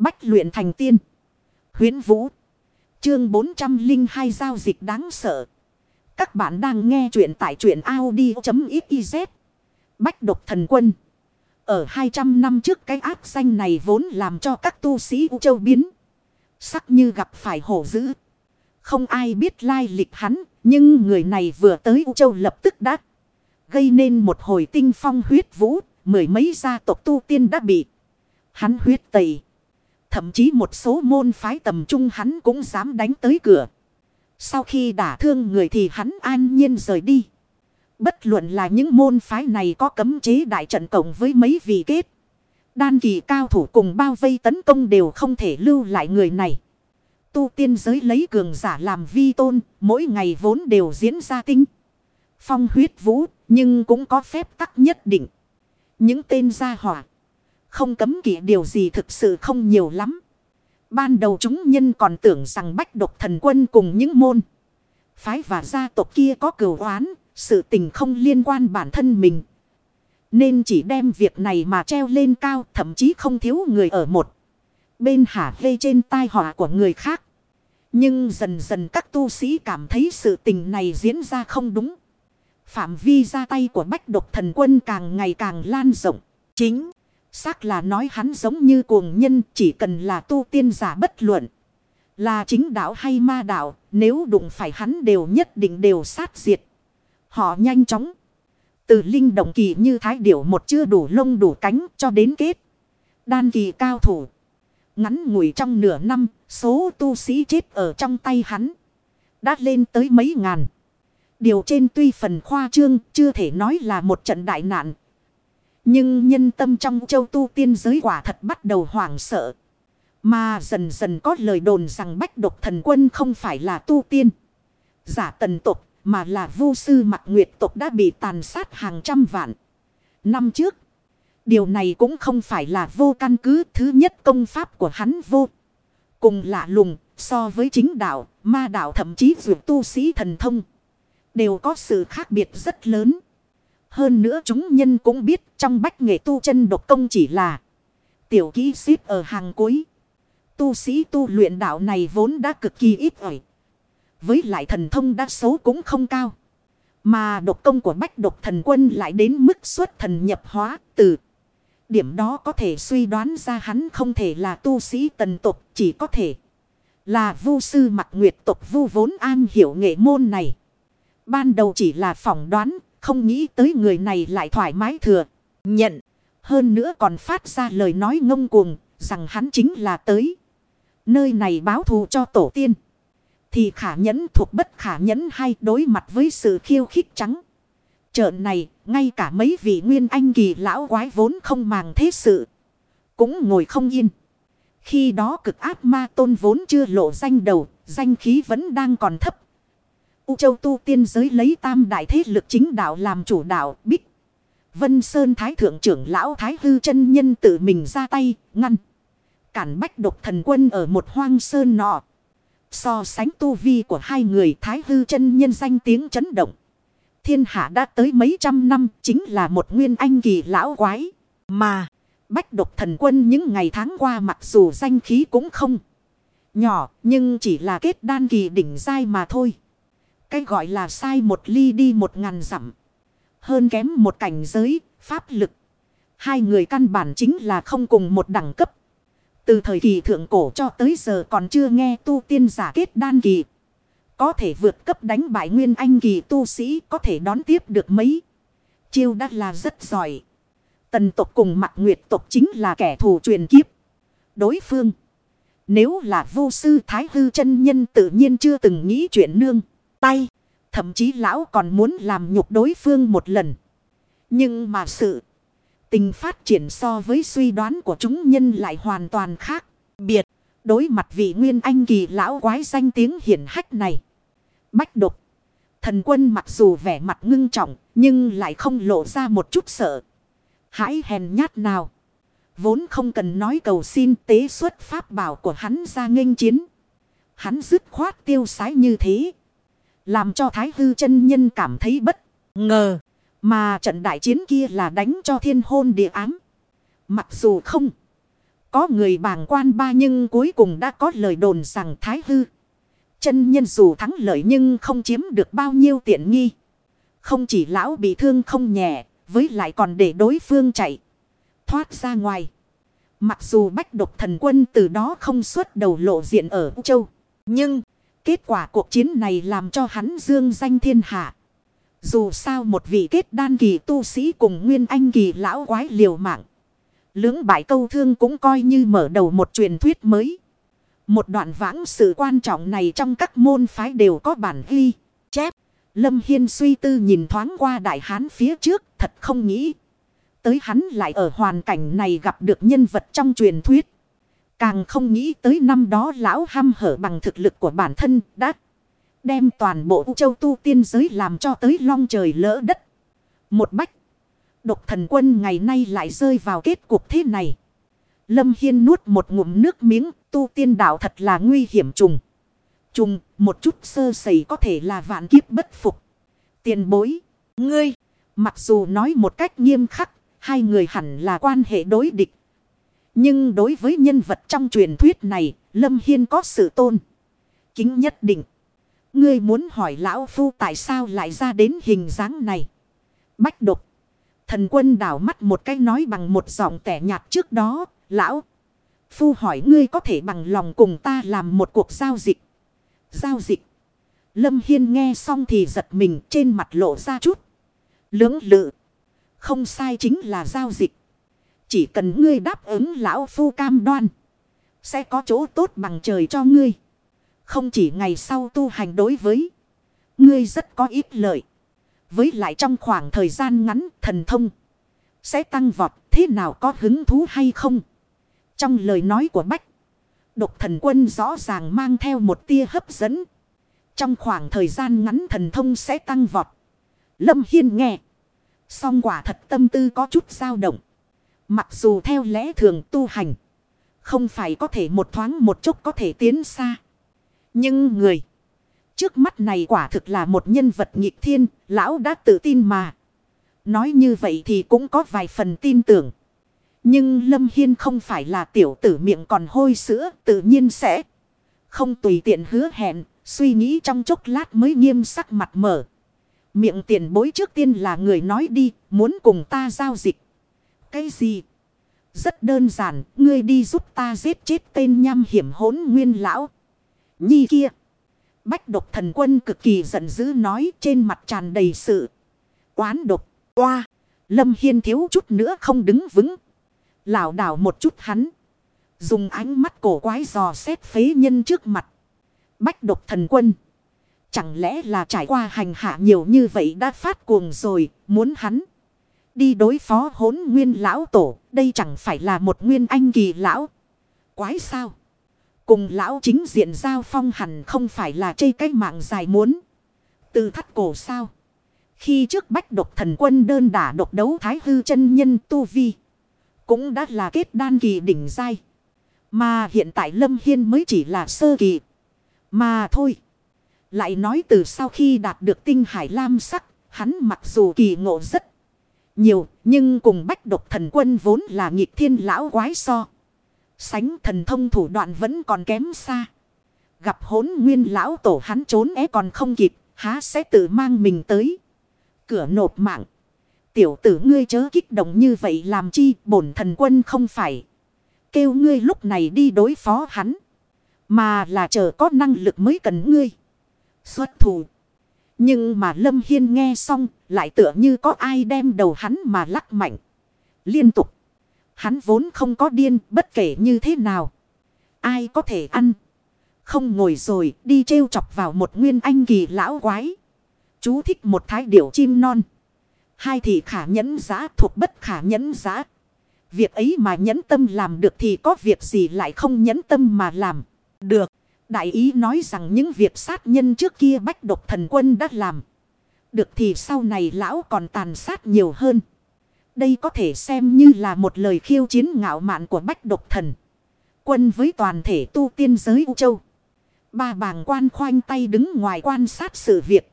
Bách luyện thành tiên. Huyến Vũ. Chương 402 giao dịch đáng sợ. Các bạn đang nghe truyện tại truyện Audi.xyz. Bách độc thần quân. Ở 200 năm trước cái ác danh này vốn làm cho các tu sĩ U Châu biến. Sắc như gặp phải hổ dữ. Không ai biết lai lịch hắn. Nhưng người này vừa tới U Châu lập tức đã gây nên một hồi tinh phong huyết vũ. Mười mấy gia tộc tu tiên đã bị hắn huyết tẩy. Thậm chí một số môn phái tầm trung hắn cũng dám đánh tới cửa. Sau khi đả thương người thì hắn an nhiên rời đi. Bất luận là những môn phái này có cấm chế đại trận cộng với mấy vị kết. Đan kỳ cao thủ cùng bao vây tấn công đều không thể lưu lại người này. Tu tiên giới lấy cường giả làm vi tôn, mỗi ngày vốn đều diễn ra tinh. Phong huyết vũ, nhưng cũng có phép tắc nhất định. Những tên gia hỏa không cấm kỵ điều gì thực sự không nhiều lắm. Ban đầu chúng nhân còn tưởng rằng bách độc thần quân cùng những môn. Phái và gia tộc kia có cửu oán. Sự tình không liên quan bản thân mình. Nên chỉ đem việc này mà treo lên cao. Thậm chí không thiếu người ở một. Bên hả lê trên tai họa của người khác. Nhưng dần dần các tu sĩ cảm thấy sự tình này diễn ra không đúng. Phạm vi ra tay của bách độc thần quân càng ngày càng lan rộng. Chính Xác là nói hắn giống như cuồng nhân chỉ cần là tu tiên giả bất luận. Là chính đạo hay ma đạo, nếu đụng phải hắn đều nhất định đều sát diệt. Họ nhanh chóng. Từ linh động kỳ như thái điểu một chưa đủ lông đủ cánh cho đến kết. Đan kỳ cao thủ. Ngắn ngủi trong nửa năm, số tu sĩ chết ở trong tay hắn. Đã lên tới mấy ngàn. Điều trên tuy phần khoa trương, chưa thể nói là một trận đại nạn, nhưng nhân tâm trong châu tu tiên giới quả thật bắt đầu hoảng sợ. Mà dần dần có lời đồn rằng bách độc thần quân không phải là tu tiên. Giả tần tục mà là vu sư mặt nguyệt tục đã bị tàn sát hàng trăm vạn. Năm trước. Điều này cũng không phải là vô căn cứ thứ nhất công pháp của hắn vô. Cùng lạ lùng so với chính đạo, ma đạo thậm chí vượt tu sĩ thần thông. Đều có sự khác biệt rất lớn. Hơn nữa chúng nhân cũng biết trong bách nghệ tu chân độc công chỉ là tiểu kỹ xếp ở hàng cuối. Tu sĩ tu luyện đạo này vốn đã cực kỳ ít ỏi. Với lại thần thông đa số cũng không cao. Mà độc công của bách độc thần quân lại đến mức xuất thần nhập hóa từ. Điểm đó có thể suy đoán ra hắn không thể là tu sĩ tần tục chỉ có thể là vu sư mặt nguyệt tục vu vốn an hiểu nghệ môn này. Ban đầu chỉ là phỏng đoán không nghĩ tới người này lại thoải mái thừa. Nhận. Hơn nữa còn phát ra lời nói ngông cuồng. Rằng hắn chính là tới. Nơi này báo thù cho tổ tiên. Thì khả nhẫn thuộc bất khả nhẫn hay đối mặt với sự khiêu khích trắng. Trợn này, ngay cả mấy vị nguyên anh kỳ lão quái vốn không màng thế sự. Cũng ngồi không yên. Khi đó cực ác ma tôn vốn chưa lộ danh đầu, danh khí vẫn đang còn thấp. U châu tu tiên giới lấy tam đại thế lực chính đạo làm chủ đạo bích. Vân Sơn Thái Thượng trưởng lão Thái Hư chân Nhân tự mình ra tay, ngăn. Cản bách độc thần quân ở một hoang sơn nọ. So sánh tu vi của hai người Thái Hư chân Nhân danh tiếng chấn động. Thiên hạ đã tới mấy trăm năm chính là một nguyên anh kỳ lão quái. Mà bách độc thần quân những ngày tháng qua mặc dù danh khí cũng không nhỏ nhưng chỉ là kết đan kỳ đỉnh dai mà thôi. Cái gọi là sai một ly đi một ngàn dặm. Hơn kém một cảnh giới, pháp lực. Hai người căn bản chính là không cùng một đẳng cấp. Từ thời kỳ thượng cổ cho tới giờ còn chưa nghe tu tiên giả kết đan kỳ. Có thể vượt cấp đánh bại nguyên anh kỳ tu sĩ có thể đón tiếp được mấy. Chiêu đã là rất giỏi. Tần tộc cùng mặt nguyệt tộc chính là kẻ thù truyền kiếp. Đối phương. Nếu là vô sư thái hư chân nhân tự nhiên chưa từng nghĩ chuyện nương tay. Thậm chí lão còn muốn làm nhục đối phương một lần. Nhưng mà sự tình phát triển so với suy đoán của chúng nhân lại hoàn toàn khác. Biệt, đối mặt vị nguyên anh kỳ lão quái danh tiếng hiển hách này. Bách độc. Thần quân mặc dù vẻ mặt ngưng trọng, nhưng lại không lộ ra một chút sợ. Hãy hèn nhát nào. Vốn không cần nói cầu xin tế xuất pháp bảo của hắn ra nghênh chiến. Hắn dứt khoát tiêu sái như thế. Làm cho Thái Hư chân Nhân cảm thấy bất ngờ. Mà trận đại chiến kia là đánh cho thiên hôn địa ám. Mặc dù không Có người bàng quan ba nhưng cuối cùng đã có lời đồn rằng thái hư. Chân nhân dù thắng lợi nhưng không chiếm được bao nhiêu tiện nghi. Không chỉ lão bị thương không nhẹ, với lại còn để đối phương chạy. Thoát ra ngoài. Mặc dù bách độc thần quân từ đó không xuất đầu lộ diện ở châu. Nhưng kết quả cuộc chiến này làm cho hắn dương danh thiên hạ. Dù sao một vị kết đan kỳ tu sĩ cùng nguyên anh kỳ lão quái liều mạng. Lưỡng bại câu thương cũng coi như mở đầu một truyền thuyết mới. Một đoạn vãng sự quan trọng này trong các môn phái đều có bản ghi, chép. Lâm Hiên suy tư nhìn thoáng qua đại hán phía trước thật không nghĩ. Tới hắn lại ở hoàn cảnh này gặp được nhân vật trong truyền thuyết. Càng không nghĩ tới năm đó lão ham hở bằng thực lực của bản thân đã đem toàn bộ châu tu tiên giới làm cho tới long trời lỡ đất. Một bách. Độc thần quân ngày nay lại rơi vào kết cục thế này. Lâm Hiên nuốt một ngụm nước miếng, tu tiên đạo thật là nguy hiểm trùng. Trùng, một chút sơ sẩy có thể là vạn kiếp bất phục. Tiền bối, ngươi, mặc dù nói một cách nghiêm khắc, hai người hẳn là quan hệ đối địch. Nhưng đối với nhân vật trong truyền thuyết này, Lâm Hiên có sự tôn. Kính nhất định. Ngươi muốn hỏi lão phu tại sao lại ra đến hình dáng này. Bách độc. Thần quân đảo mắt một cái nói bằng một giọng tẻ nhạt trước đó. Lão. Phu hỏi ngươi có thể bằng lòng cùng ta làm một cuộc giao dịch. Giao dịch. Lâm Hiên nghe xong thì giật mình trên mặt lộ ra chút. Lưỡng lự. Không sai chính là giao dịch. Chỉ cần ngươi đáp ứng lão phu cam đoan. Sẽ có chỗ tốt bằng trời cho ngươi. Không chỉ ngày sau tu hành đối với. Ngươi rất có ít lợi. Với lại trong khoảng thời gian ngắn thần thông. Sẽ tăng vọt, thế nào có hứng thú hay không. Trong lời nói của Bách. Độc thần quân rõ ràng mang theo một tia hấp dẫn. Trong khoảng thời gian ngắn thần thông sẽ tăng vọt. Lâm Hiên nghe. Song quả thật tâm tư có chút dao động. Mặc dù theo lẽ thường tu hành. Không phải có thể một thoáng một chút có thể tiến xa. Nhưng người. Trước mắt này quả thực là một nhân vật nghịch thiên. Lão đã tự tin mà. Nói như vậy thì cũng có vài phần tin tưởng. Nhưng Lâm Hiên không phải là tiểu tử miệng còn hôi sữa. Tự nhiên sẽ không tùy tiện hứa hẹn. Suy nghĩ trong chốc lát mới nghiêm sắc mặt mở. Miệng tiền bối trước tiên là người nói đi. Muốn cùng ta giao dịch. Cái gì? Rất đơn giản, ngươi đi giúp ta giết chết tên nham hiểm hốn nguyên lão. Nhi kia. Bách độc thần quân cực kỳ giận dữ nói trên mặt tràn đầy sự. Quán độc, qua. Lâm Hiên thiếu chút nữa không đứng vững. Lảo đảo một chút hắn. Dùng ánh mắt cổ quái dò xét phế nhân trước mặt. Bách độc thần quân. Chẳng lẽ là trải qua hành hạ nhiều như vậy đã phát cuồng rồi, muốn hắn. Đi đối phó hốn nguyên lão tổ, đây chẳng phải là một nguyên anh kỳ lão. Quái sao? Cùng lão chính diện giao phong hẳn không phải là chây cái mạng dài muốn. Từ thắt cổ sao? Khi trước bách độc thần quân đơn đả độc đấu thái hư chân nhân tu vi. Cũng đã là kết đan kỳ đỉnh dai. Mà hiện tại Lâm Hiên mới chỉ là sơ kỳ. Mà thôi. Lại nói từ sau khi đạt được tinh hải lam sắc. Hắn mặc dù kỳ ngộ rất nhiều, nhưng cùng bách độc thần quân vốn là nghịch thiên lão quái so. Sánh thần thông thủ đoạn vẫn còn kém xa. Gặp hốn nguyên lão tổ hắn trốn é còn không kịp, há sẽ tự mang mình tới. Cửa nộp mạng. Tiểu tử ngươi chớ kích động như vậy làm chi bổn thần quân không phải. Kêu ngươi lúc này đi đối phó hắn. Mà là chờ có năng lực mới cần ngươi. Xuất thủ. Nhưng mà Lâm Hiên nghe xong, lại tựa như có ai đem đầu hắn mà lắc mạnh. Liên tục. Hắn vốn không có điên, bất kể như thế nào. Ai có thể ăn. Không ngồi rồi, đi trêu chọc vào một nguyên anh kỳ lão quái. Chú thích một thái điểu chim non. Hai thì khả nhẫn giá thuộc bất khả nhẫn giá. Việc ấy mà nhẫn tâm làm được thì có việc gì lại không nhẫn tâm mà làm. Được. Đại ý nói rằng những việc sát nhân trước kia bách độc thần quân đã làm. Được thì sau này lão còn tàn sát nhiều hơn. Đây có thể xem như là một lời khiêu chiến ngạo mạn của bách độc thần. Quân với toàn thể tu tiên giới U Châu. Ba bàng quan khoanh tay đứng ngoài quan sát sự việc.